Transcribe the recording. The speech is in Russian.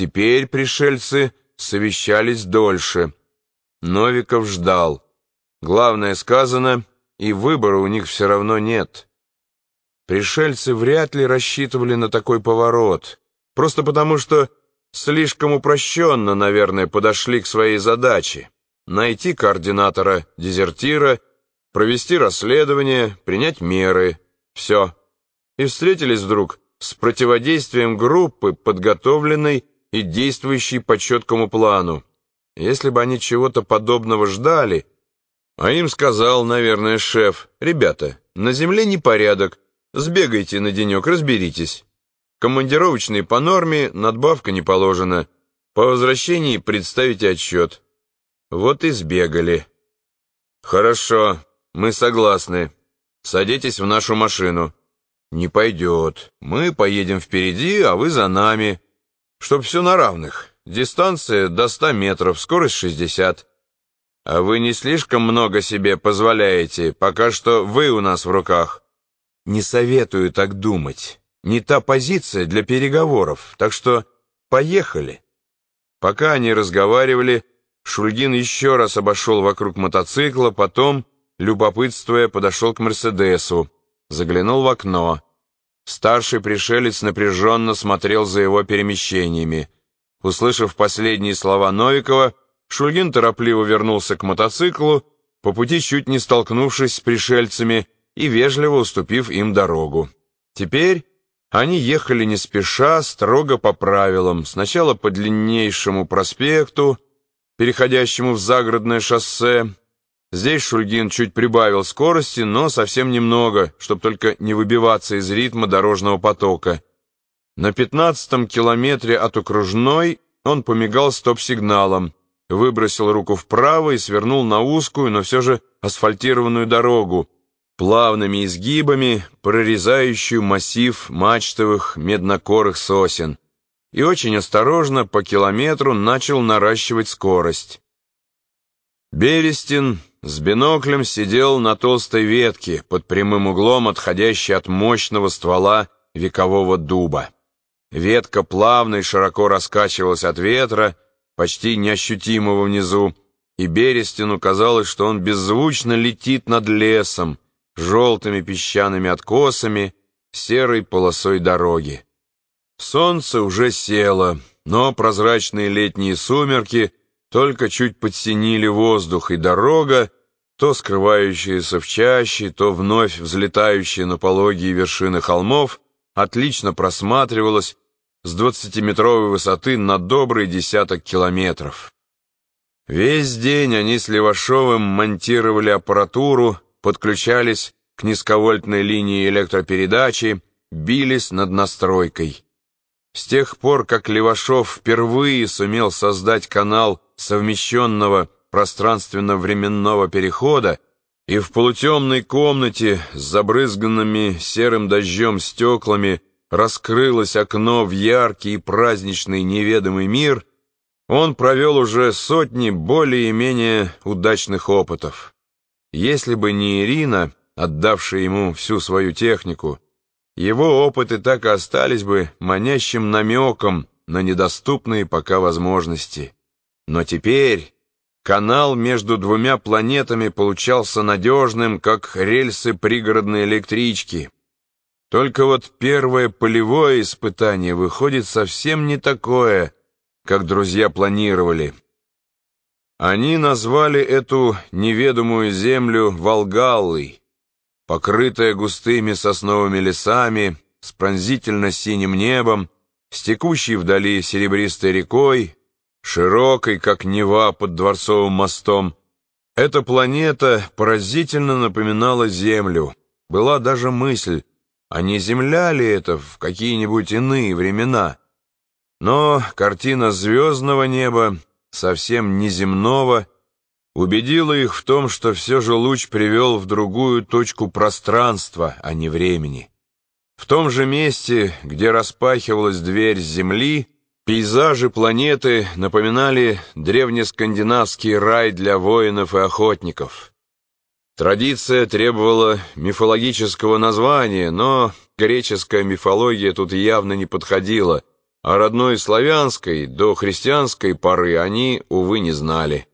Теперь пришельцы совещались дольше. Новиков ждал. Главное сказано, и выбора у них все равно нет. Пришельцы вряд ли рассчитывали на такой поворот, просто потому что слишком упрощенно, наверное, подошли к своей задаче. Найти координатора дезертира, провести расследование, принять меры. Все. И встретились вдруг с противодействием группы, подготовленной и действующей по четкому плану. Если бы они чего-то подобного ждали, а им сказал, наверное, шеф, «Ребята, на земле непорядок, сбегайте на денек, разберитесь. Командировочные по норме, надбавка не положена. По возвращении представите отчет». Вот и сбегали. «Хорошо, мы согласны. Садитесь в нашу машину». «Не пойдет. Мы поедем впереди, а вы за нами. Чтоб все на равных. Дистанция до ста метров, скорость шестьдесят. А вы не слишком много себе позволяете, пока что вы у нас в руках. Не советую так думать. Не та позиция для переговоров, так что поехали». Пока они разговаривали, Шульгин еще раз обошел вокруг мотоцикла, потом, любопытствуя, подошел к «Мерседесу», заглянул в окно. Старший пришелец напряженно смотрел за его перемещениями. Услышав последние слова Новикова, Шульгин торопливо вернулся к мотоциклу, по пути чуть не столкнувшись с пришельцами и вежливо уступив им дорогу. Теперь они ехали не спеша, строго по правилам, сначала по длиннейшему проспекту, переходящему в загородное шоссе. Здесь Шульгин чуть прибавил скорости, но совсем немного, чтобы только не выбиваться из ритма дорожного потока. На пятнадцатом километре от окружной он помигал стоп-сигналом, выбросил руку вправо и свернул на узкую, но все же асфальтированную дорогу, плавными изгибами, прорезающую массив мачтовых меднокорых сосен и очень осторожно по километру начал наращивать скорость. Берестин с биноклем сидел на толстой ветке под прямым углом, отходящей от мощного ствола векового дуба. Ветка плавно и широко раскачивалась от ветра, почти неощутимого внизу, и Берестину казалось, что он беззвучно летит над лесом, желтыми песчаными откосами, серой полосой дороги. Солнце уже село, но прозрачные летние сумерки только чуть подсинили воздух, и дорога, то скрывающаяся в чаще, то вновь взлетающая на пологие вершины холмов, отлично просматривалась с двадцатиметровой высоты на добрый десяток километров. Весь день они с Левашовым монтировали аппаратуру, подключались к низковольтной линии электропередачи, бились над настройкой. С тех пор, как Левашов впервые сумел создать канал совмещенного пространственно-временного перехода, и в полутемной комнате с забрызганными серым дождем стеклами раскрылось окно в яркий и праздничный неведомый мир, он провел уже сотни более-менее удачных опытов. Если бы не Ирина, отдавшая ему всю свою технику, его опыты так и остались бы манящим намеком на недоступные пока возможности. Но теперь канал между двумя планетами получался надежным, как рельсы пригородной электрички. Только вот первое полевое испытание выходит совсем не такое, как друзья планировали. Они назвали эту неведомую землю Волгаллой, покрытая густыми сосновыми лесами, с пронзительно-синим небом, с текущей вдали серебристой рекой, широкой, как Нева под Дворцовым мостом. Эта планета поразительно напоминала Землю. Была даже мысль, а не Земля ли это в какие-нибудь иные времена? Но картина звездного неба, совсем неземного, убедила их в том, что все же луч привел в другую точку пространства, а не времени. В том же месте, где распахивалась дверь Земли, пейзажи планеты напоминали древнескандинавский рай для воинов и охотников. Традиция требовала мифологического названия, но греческая мифология тут явно не подходила, а родной славянской до христианской поры они, увы, не знали.